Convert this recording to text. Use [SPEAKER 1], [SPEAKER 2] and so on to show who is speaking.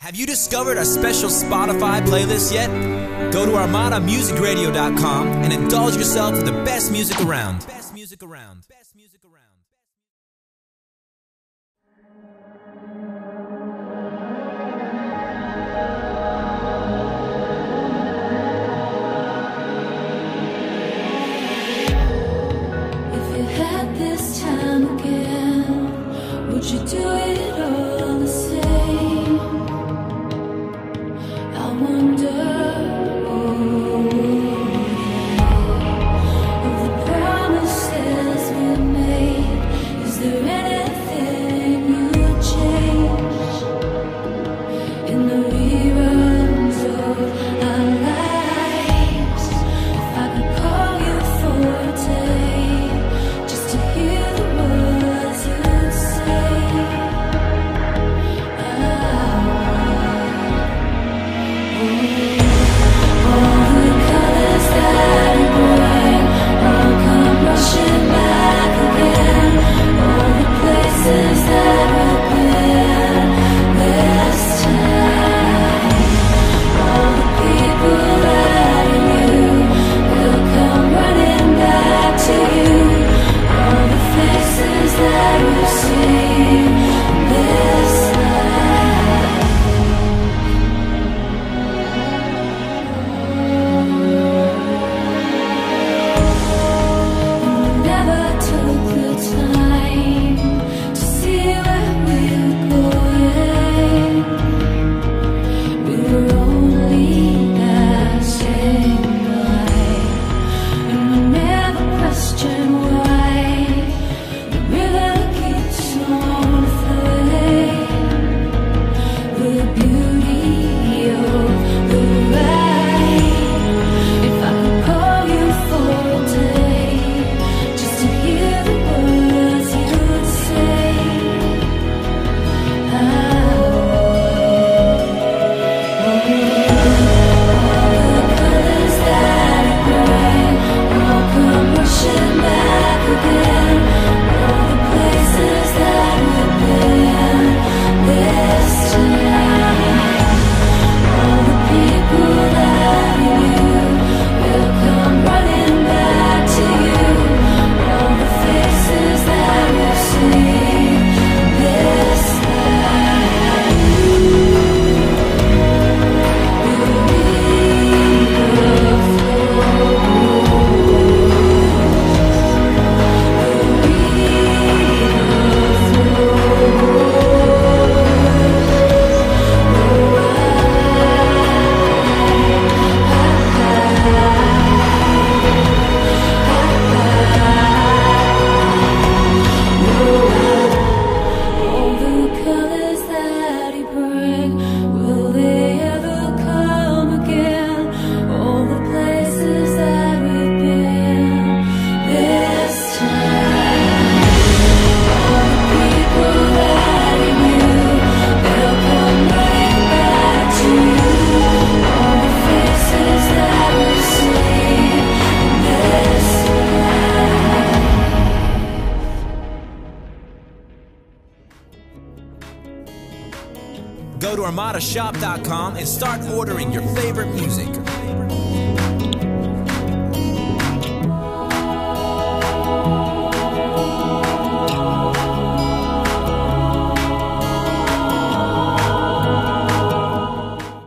[SPEAKER 1] Have you discovered our special Spotify playlist yet? Go to ArmadaMusicRadio.com and indulge yourself with the best music around. Best music around. Best music around.
[SPEAKER 2] If you had this time again, would you do? Welcome rushing back again
[SPEAKER 1] go to ArmadaShop.com and start ordering your favorite music.